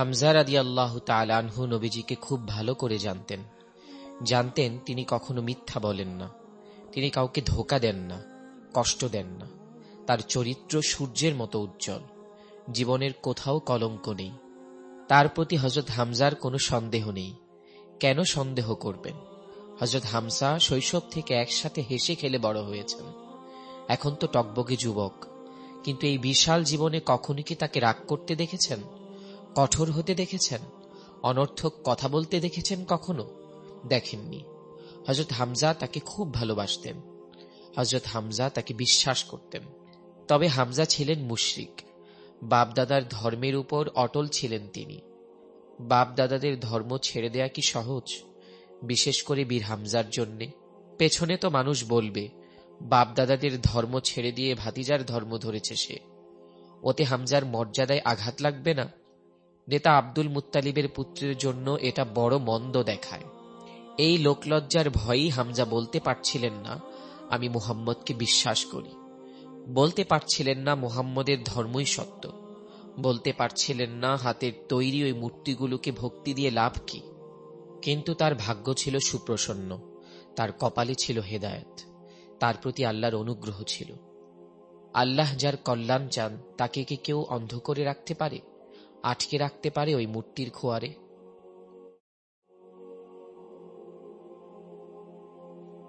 হামজা রাদি আল্লাহ তালানহু নবীজিকে খুব ভালো করে জানতেন। জানতেন, তিনি কখনো মিথ্যা বলেন না। তিনি কাউকে ধোকা দেন না, কষ্ট দেন না। তার চরিত্র সূর্যের মতো উজ্জ্বল। জীবনের কোথাও কলঙ্ক নেই। তার প্রতি হজরত হামজার কোনো সন্দেহ নেই। কেন সন্দেহ করবেন? হজরত হামসা শৈশব থেকে একসাথে হেসে খেলে বড় হয়েছেন। এখন তো টকবগে যুবক। কিন্তু এই বিশাল জীবনে কখনই কি তাকে রাগ করতে দেখেছেন? কঠোর হতে দেখেছেন, অনর্থক কথা বলতে দেখেছেন কখনো? দেখেননি। হজরত হামজা তাকে খুব ভালোবাসতেন। হজরত হামজা তাকে বিশ্বাস করতেন। তবে হামজা ছিলেন মুশরিক। বাপদাদার ধর্মের উপর অটল ছিলেন তিনি। বাপদাদাদের ধর্ম ছেড়ে দেয়া কি সহজ? বিশেষ করে বীর হামজার জন্যে। পেছনে তো মানুষ বলবে, বাপদাদাদের ধর্ম ছেড়ে দিয়ে ভাতিজার ধর্ম ধরেছে সে। ওতে হামজার মর্যাদায় আঘাত লাগবে না? নেতা আব্দুল মুত্তালিবের পুত্রের জন্য এটা বড় মন্দ দেখায়। এই লোকলজ্জার ভয়েই হামজা বলতে পারছিলেন না, আমি মুহাম্মদকে বিশ্বাস করি। বলতে পারছিলেন না মুহাম্মদের ধর্মই সত্য। বলতে পারছিলেন না হাতের তৈরি ওই মূর্তিগুলোকে ভক্তি দিয়ে লাভ কি। কিন্তু তার ভাগ্য ছিল সুপ্রসন্ন, তার কপালে ছিল হেদায়ত, তার প্রতি আল্লাহর অনুগ্রহ ছিল। আল্লাহ যার কল্যাণ চান, তাকে কি কেউ অন্ধ করে রাখতে পারে? আটকে রাখতে পারে ওই মূর্তির খোয়ারে।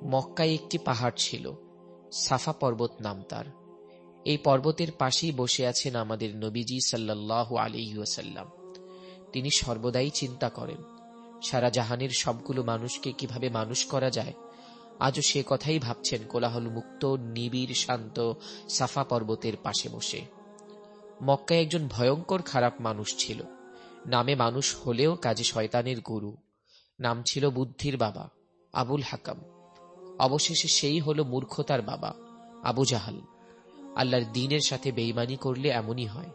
মক্কায় একটি পাহাড় ছিল, সাফা পর্বত নাম তার। এই পর্বতের পাশেই বসে আছেন আমাদের নবীজি সাল্লাহ আলিহাসাল্লাম তিনি সর্বদাই চিন্তা করেন, সারা জাহানের সবগুলো মানুষকে কীভাবে মানুষ করা যায়? আজও সে কথাই ভাবছেন কোলাহল মুক্ত নিবিড়, শান্ত সাফা পর্বতের পাশে বসে। মক্কায় একজন ভয়ঙ্কর খারাপ মানুষ ছিল। নামে মানুষ হলেও কাজে শয়তানের গুরু। নাম ছিল বুদ্ধির বাবা, আবুল হাকাম। অবশেষে সেই হল মূর্খতার বাবা, আবু জাহাল। আল্লাহর দিনের সাথে বেইমানি করলে এমনই হয়।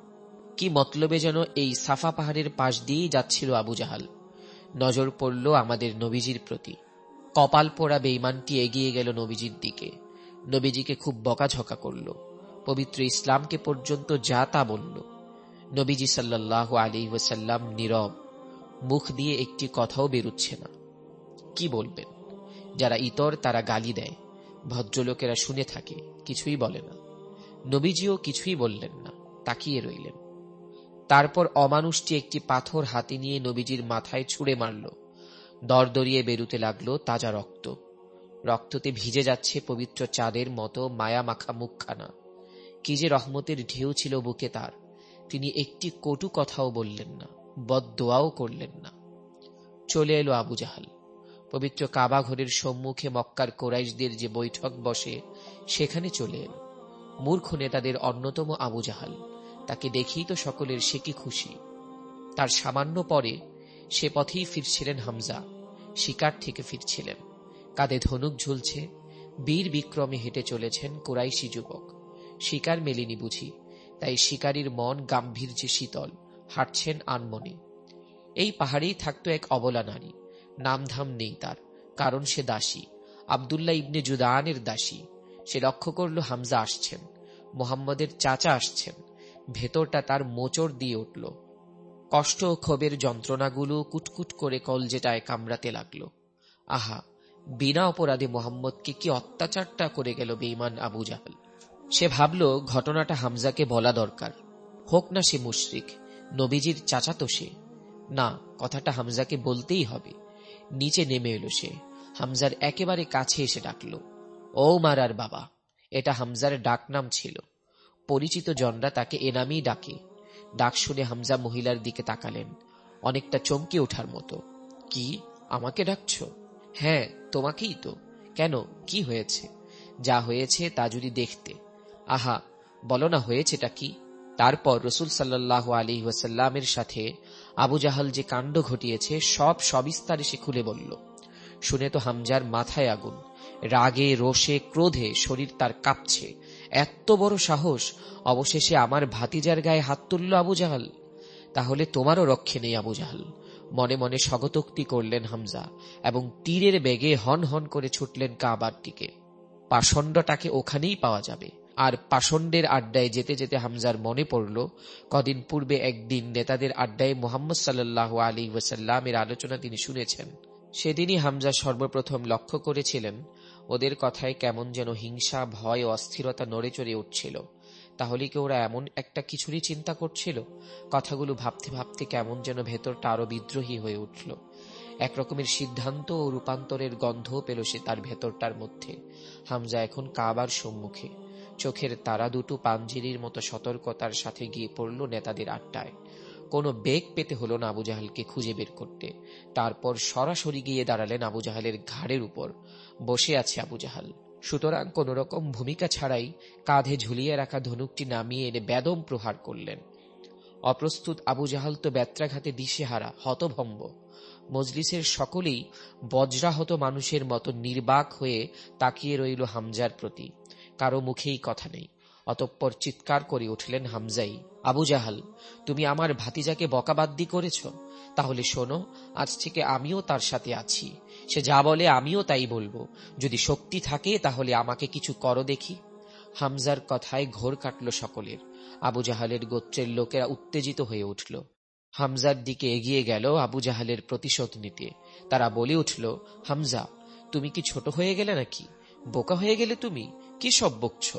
কি মতলবে যেন এই সাফা পাহাড়ের পাশ দিয়েই যাচ্ছিল আবু জাহাল। নজর পড়ল আমাদের নবীজির প্রতি। কপাল পোড়া বেইমানটি এগিয়ে গেল নবীজির দিকে। নবীজিকে খুব বকাঝকা করল। পবিত্র ইসলামকে পর্যন্ত যা তা বলল। নবীজি সাল্লাহ আলী ওসাল্লাম নীরব, মুখ দিয়ে একটি কথাও বেরুচ্ছে না। কি বলবেন? যারা ইতর তারা গালি দেয়, ভদ্রলোকেরা শুনে থাকে, কিছুই বলে না। নবীজিও কিছুই বললেন না, তাকিয়ে রইলেন। তারপর অমানুষটি একটি পাথর হাতে নিয়ে নবীজির মাথায় ছুঁড়ে মারল। দরদরিয়ে বেরুতে লাগল তাজা রক্ত। রক্ততে ভিজে যাচ্ছে পবিত্র চাঁদের মতো মায়া মাখা মুখখানা। কি যে রহমতের ঢেউ ছিল বুকে তার। তিনি একটি কটু কথাও বললেন না বদোয়াও করলেন না। চলে এলো আবু জাহাল। পবিত্র কাবা ঘরের সম্মুখে মক্কার কোরাইশদের যে বৈঠক বসে, সেখানে চলে এল। মূর্খ নেতাদের অন্যতম আবু জাহাল। তাকে দেখেই তো সকলের সে কি খুশি। তার সামান্য পরে সে পথেই ফিরছিলেন হামজা। শিকার থেকে ফিরছিলেন। কাঁধে ধনুক ঝুলছে। বীর বিক্রমে হেঁটে চলেছেন কোরাইশি যুবক। শিকার মেলেনি বুঝি, তাই শিকারীর মন গাম্ভীর্যে শীতল, হাঁটছেন আনমনে। এই পাহাড়েই থাকতো এক অবলা নারী, নামধাম নেই তার, কারণ সে দাসী, আবদুল্লাহ ইবনে জুদানের দাসী। সে লক্ষ্য করল হামজা আসছেন, মোহাম্মদের চাচা আসছেন, ভেতরটা তার মোচড় দিয়ে উঠল। কষ্ট ও ক্ষোভের যন্ত্রণাগুলো কুটকুট করে কলজেটায় কামড়াতে লাগল। আহা, বিনা অপরাধে মোহাম্মদকে কি অত্যাচারটা করে গেল বেইমান আবু জাহাল। সে ভাবল ঘটনাটা হামজাকে বলা দরকার। হোক না সে মুশরিক, নবীজির চাচা তো সে। না, কথাটা হামজাকে বলতেই হবে। নিচে নেমে এলো সে। হামজার একেবারে কাছে এসে ডাকল। ও মারার বাবা, এটা হামজার ডাকনাম ছিল। পরিচিত জনরা তাকে এনামেই ডাকে। ডাক শুনে হামজা মহিলার দিকে তাকালেন। অনেকটা চমকে ওঠার মতো। কি? আমাকে ডাকছ? হ্যাঁ তোমাকেই তো। কেন? কি হয়েছে? যা হয়েছে তা যদি দেখতে। আহা, বলো না হয়েছেটা কি? তারপর রসুল সাল্লাহ আলী ওয়াসাল্লামের সাথে আবু জাহাল যে কাণ্ড ঘটিয়েছে, সব সবিস্তারে সে খুলে বলল, শুনে তো হামজার মাথায় আগুন, রাগে, রোষে, ক্রোধে শরীর তার কাঁপছে। এত বড় সাহস, অবশেষে আমার ভাতিজার গায়ে হাত তুলল আবু জাহাল। তাহলে তোমারও রক্ষে নেই আবু জাহাল। মনে মনে স্বগতোক্তি করলেন হামজা, এবং তীরের বেগে হন হন করে ছুটলেন কাবার দিকে পাষণ্ডটাকে ওখানেই পাওয়া যাবে। আর পাষণ্ডের আড্ডায় যেতে যেতে হামজার মনে পড়ল, কদিন পূর্বে একদিন নেতাদের আড্ডায় মোহাম্মদ সাল্লাহ আলী ওয়াসাল্লামের আলোচনা তিনি শুনেছেন। সেদিনই হামজা সর্বপ্রথম লক্ষ্য করেছিলেন, ওদের কথায় কেমন যেন হিংসা, ভয় ও অস্থিরতা নড়ে চড়ে উঠছিল। তাহলে কি ওরা এমন একটা কিছুরই চিন্তা করছিল? কথাগুলো ভাবতে ভাবতে কেমন যেন ভেতরটা আরও বিদ্রোহী হয়ে উঠল। একরকমের সিদ্ধান্ত ও রূপান্তরের গন্ধ পেল সে তার ভেতরটার মধ্যে। হামজা এখন কাবার সম্মুখে। চোখের তারা দুটো পাঞ্জিরির মতো সতর্কতার সাথে গিয়ে পড়ল নেতাদের আড্ডায়। কোনো বেগ পেতে হলো না আবু জাহালকে খুঁজে বের করতে। তারপর সরাসরি গিয়ে দাঁড়ালেন আবু জাহালের ঘাড়ের উপর। বসে আছে আবু জাহাল। সুতরাং কোন রকম ভূমিকা ছাড়াই কাঁধে ঝুলিয়ে রাখা ধনুকটি নামিয়ে এনে বেদম প্রহার করলেন। অপ্রস্তুত আবু জাহাল তো ব্যত্রাঘাতে দিশেহারা, হতভম্ব। মজলিসের সকলেই বজ্রাহত মানুষের মতো নির্বাক হয়ে তাকিয়ে রইল হামজার প্রতি। কারও মুখেই কথা নেই। অতঃপর চিৎকার করে উঠলেন হামজাই, আবু জাহাল, তুমি আমার ভাতিজাকে বকাবাদ্দি করেছ? তাহলে শোনো, আজ থেকে আমিও তার সাথে আছি। সে যা বলে আমিও তাই বলব। যদি শক্তি থাকে, তাহলে আমাকে কিছু করো দেখি। হামজার কথায় ঘোর কাটল সকলের। আবু জাহালের গোত্রের লোকেরা উত্তেজিত হয়ে উঠল। হামজার দিকে এগিয়ে গেল আবু জাহালের প্রতিশোধ নিতে। তারা বলে উঠল, হামজা, তুমি কি ছোট হয়ে গেলে নাকি? বোকা হয়ে গেলে তুমি? কি সব বকছ?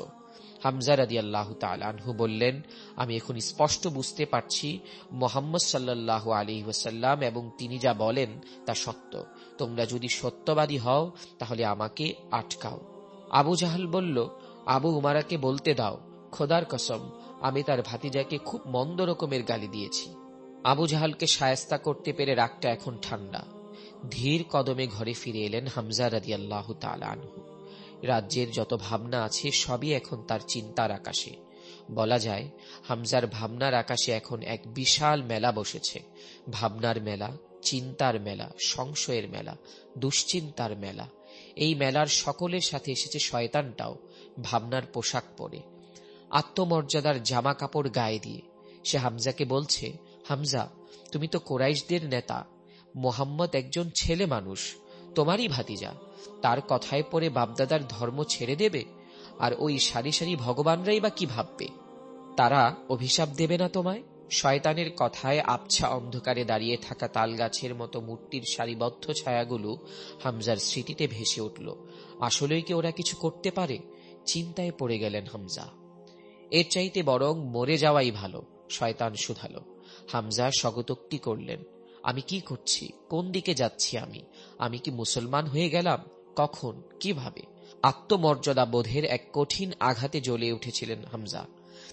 হামজা রাদি আল্লাহ তালহু বললেন, আমি এখন স্পষ্ট বুঝতে পারছি মোহাম্মদ সাল্লাহ আলী ওয়াসাল্লাম এবং তিনি যা বলেন তা সত্য। তোমরা যদি সত্যবাদী হও, তাহলে আমাকে আটকাও। আবু জাহাল বলল, আবু উমারাকে বলতে দাও, খোদার কসম, আমি তার ভাতিজাকে খুব মন্দ রকমের গালি দিয়েছি। আবু জাহালকে সায়স্তা করতে পেরে রাগটা এখন ঠান্ডা। ধীর কদমে ঘরে ফিরে এলেন হামজা রাদি আল্লাহ তালহু রাজ্যের যত ভাবনা আছে সবই এখন তার চিন্তার আকাশে। বলা যায়, হামজার ভাবনার আকাশে এখন এক বিশাল মেলা বসেছে। ভাবনার মেলা, চিন্তার মেলা, সংশয়ের মেলা, দুশ্চিন্তার মেলা। এই মেলার সকলের সাথে এসেছে শয়তানটাও, ভাবনার পোশাক পরে। আত্মমর্যাদার জামা কাপড় গায়ে দিয়ে। সে হামজাকে বলছে, হামজা, তুমি তো কোরাইশদের নেতা। মোহাম্মদ একজন ছেলে মানুষ। তোমারই ভাতিজা। তার কথায় পরে বাপদাদার ধর্ম ছেড়ে দেবে, আর ওই সারি সারি ভগবানরাই বা কি ভাববে? তারা অভিশাপ দেবে না তোমায়? শয়তানের কথায় আবছা অন্ধকারে দাঁড়িয়ে থাকা তালগাছের মতো মূর্তির সারিবদ্ধ ছায়াগুলো হামজার স্মৃতিতে ভেসে উঠল। আসলেই কি ওরা কিছু করতে পারে? চিন্তায় পড়ে গেলেন হামজা। এর চাইতে বরং মরে যাওয়াই ভালো, শয়তান শুধালো। হামজা স্বগতোক্তি করলেন। আমি কি করছি? কোন দিকে যাচ্ছি আমি? আমি কি মুসলমান হয়ে গেলাম? কখন? কীভাবে? আত্মমর্যাদা বোধের এক কঠিন আঘাতে জ্বলে উঠেছিলেন হামজা।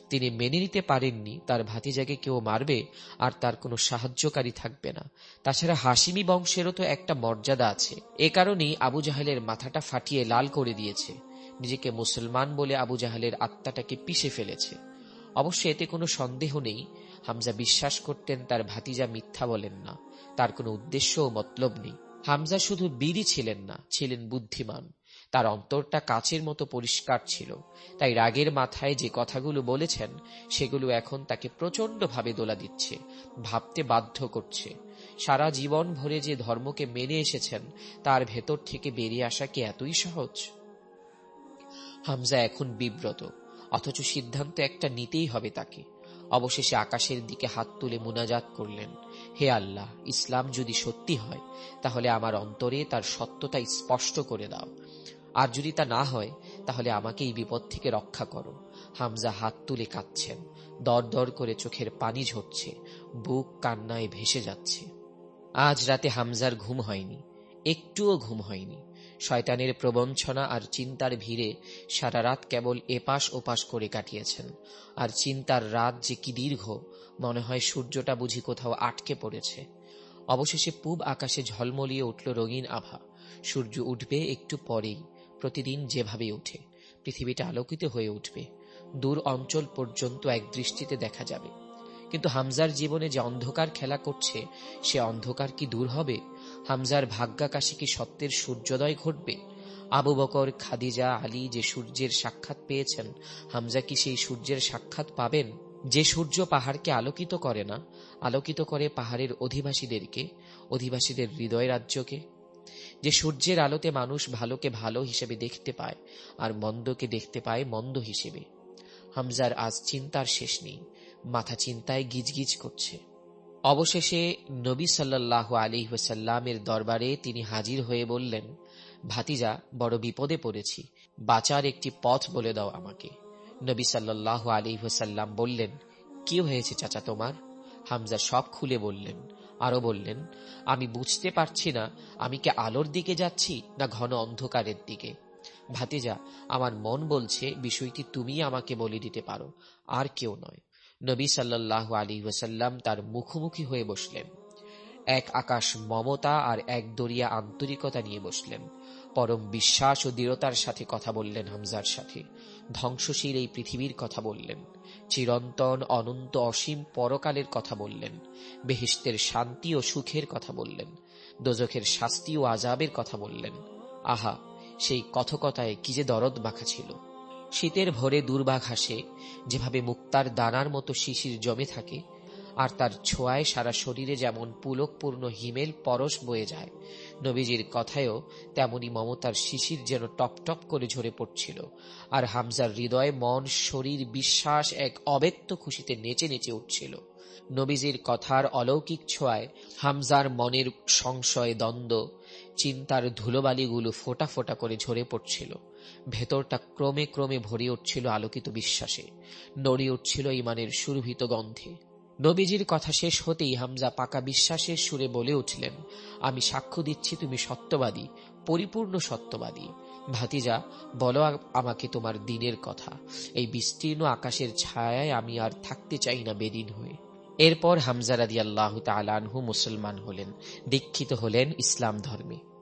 তিনি মেনে নিতে পারেননি, তার ভাতিজাকে কেউ মারবে আর তার কোনো সাহায্যকারী থাকবে না। তাছাড়া হাসিমি বংশেরও তো একটা মর্যাদা আছে। এ কারণেই আবু জাহেলের মাথাটা ফাটিয়ে লাল করে দিয়েছে। নিজেকে মুসলমান বলে আবু জাহালের আত্মাটাকে পিষে ফেলেছে। অবশ্য এতে কোনো সন্দেহ নেই। হামজা বিশ্বাস করতেন তার ভাতিজা মিথ্যা বলেন না। তার কোনো উদ্দেশ্য ও মতলব নেই। হামজা শুধু বীরই ছিলেন না, ছিলেন বুদ্ধিমান। তার অন্তরটা কাচের মতো পরিষ্কার ছিল। তাই রাগের মাথায় যে কথাগুলো বলেছেন, সেগুলো এখন তাকে প্রচণ্ডভাবে দোলা দিচ্ছে, ভাবতে বাধ্য করছে। সারা জীবন ভরে যে ধর্মকে মেনে এসেছেন, তার ভেতর থেকে বেরিয়ে আসা কি এতই সহজ? হামজা এখন বিব্রত, অথচ সিদ্ধান্ত একটা নিতেই হবে তাকে। অবশেষে আকাশের দিকে হাত তুলে মুনাজাত করলেন, হে আল্লাহ, ইসলাম যদি সত্যি হয়, তাহলে আমার অন্তরে তার সত্যতা স্পষ্ট করে দাও। আর যদি তা না হয়, তাহলে আমাকে এই বিপদ থেকে রক্ষা করো। হামজা হাত তুলে কাঁদছেন, দর দর করে চোখের পানি ঝরছে, বুক কান্নায় ভেসে যাচ্ছে। আজ রাতে হামজার ঘুম হয়নি, একটুও ঘুম হয়নি। শয়তানের প্রবঞ্চনা আর চিন্তার ভিড়ে সারা রাত কেবল এপাশ ওপাশ করে কাটিয়েছেন। আর চিন্তার রাত যে কি দীর্ঘ, মনে হয় সূর্যটা বুঝি কোথাও আটকে পড়েছে। অবশেষে পূব আকাশে ঝলমলিয়ে উঠল রঙিন আভা। সূর্য উঠবে একটু পরেই, প্রতিদিন যেভাবে উঠে পৃথিবীটা আলোকিত হয়ে উঠবে। দূর অঞ্চল পর্যন্ত এক দৃষ্টিতে দেখা যাবে। কিন্তু হামজার জীবনে যে অন্ধকার খেলা করছে, সে অন্ধকার কি দূর হবে? হামজার ভাগ্যাকাশে কি সত্যের সূর্যোদয় ঘটবে? আবু বকর, খাদিজা, আলী যে সূর্যের সাক্ষাৎ পেয়েছেন, হামজা কি সেই সূর্যের সাক্ষাৎ পাবেন? যে সূর্য পাহাড়কে আলোকিত করে না, আলোকিত করে পাহাড়ের অধিবাসীদেরকে, অধিবাসীদের হৃদয় রাজ্যকে? যে সূর্যের আলোতে মানুষ ভালোকে ভালো হিসেবে দেখতে পায়, আর মন্দকে দেখতে পায় মন্দ হিসেবে। হামজার আজ চিন্তার শেষ নেই, মাথা চিন্তায় গিজগিজ করছে। অবশেষে নবী সাল্লাহ আলী ওসাল্লামের দরবারে তিনি হাজির হয়ে বললেন, ভাতিজা, বড় বিপদে পড়েছি। বাঁচার একটি পথ বলে দাও আমাকে। নবী সাল্লাহ আলী ওসাল্লাম বললেন, কি হয়েছে চাচা তোমার? হামজা সব খুলে বললেন আরও বললেন, আমি বুঝতে পারছি না, আমি কি আলোর দিকে যাচ্ছি না ঘন অন্ধকারের দিকে? ভাতিজা, আমার মন বলছে বিষয়টি তুমি আমাকে বলে দিতে পারো, আর কেউ নয়। নবী সাল্লাহ আলী ওসাল্লাম তার মুখোমুখি হয়ে বসলেন। এক আকাশ মমতা আর এক দরিয়া আন্তরিকতা নিয়ে বসলেন। পরম বিশ্বাস ও দৃঢ়তার সাথে কথা বললেন হামজার সাথে। ধ্বংসশীল এই পৃথিবীর কথা বললেন। চিরন্তন, অনন্ত, অসীম পরকালের কথা বললেন। বেহিস্তের শান্তি ও সুখের কথা বললেন। দোজখের শাস্তি ও আজাবের কথা বললেন। আহা, সেই কথকতায় কি যে দরদ মাখা ছিল। শীতের ভোরে দুর্বা ঘাসে যেভাবে মুক্তার দানার মতো শিশির জমে থাকে, আর তার ছোঁয়ায় সারা শরীরে যেমন পুলকপূর্ণ হিমেল পরশ বয়ে যায়, নবীজির কথায়ও তেমনি মমতার শিশির যেন টপটপ করে ঝরে পড়ছিল, আর হামজার হৃদয় মন, শরীর, বিশ্বাস এক অব্যক্ত খুশিতে নেচে নেচে উঠছিল। নবীজির কথার অলৌকিক ছোঁয়ায় হামজার মনের সংশয়, দ্বন্দ্ব, চিন্তার ধুলোবালিগুলো ফোটা ফোটা করে ঝরে পড়ছিল। ভেতরটা ক্রমে ক্রমে ভরে উঠছিল আলোকিত বিশ্বাসে। নড়ে উঠছিল ইমানের সুরভিত গন্ধে। নবীজির কথা শেষ হতেই হামজা পাকা বিশ্বাসের সুরে বলে উঠলেন, আমি সাক্ষ্য দিচ্ছি তুমি সত্যবাদী, পরিপূর্ণ সত্যবাদী। ভাতিজা, বলো আমাকে তোমার দিনের কথা। এই বিস্তীর্ণ আকাশের ছায়ায় আমি আর থাকতে চাই না বেদিন হয়ে। এরপর হামজা রাদি আল্লাহ তালানহু মুসলমান হলেন, দীক্ষিত হলেন ইসলাম ধর্মে।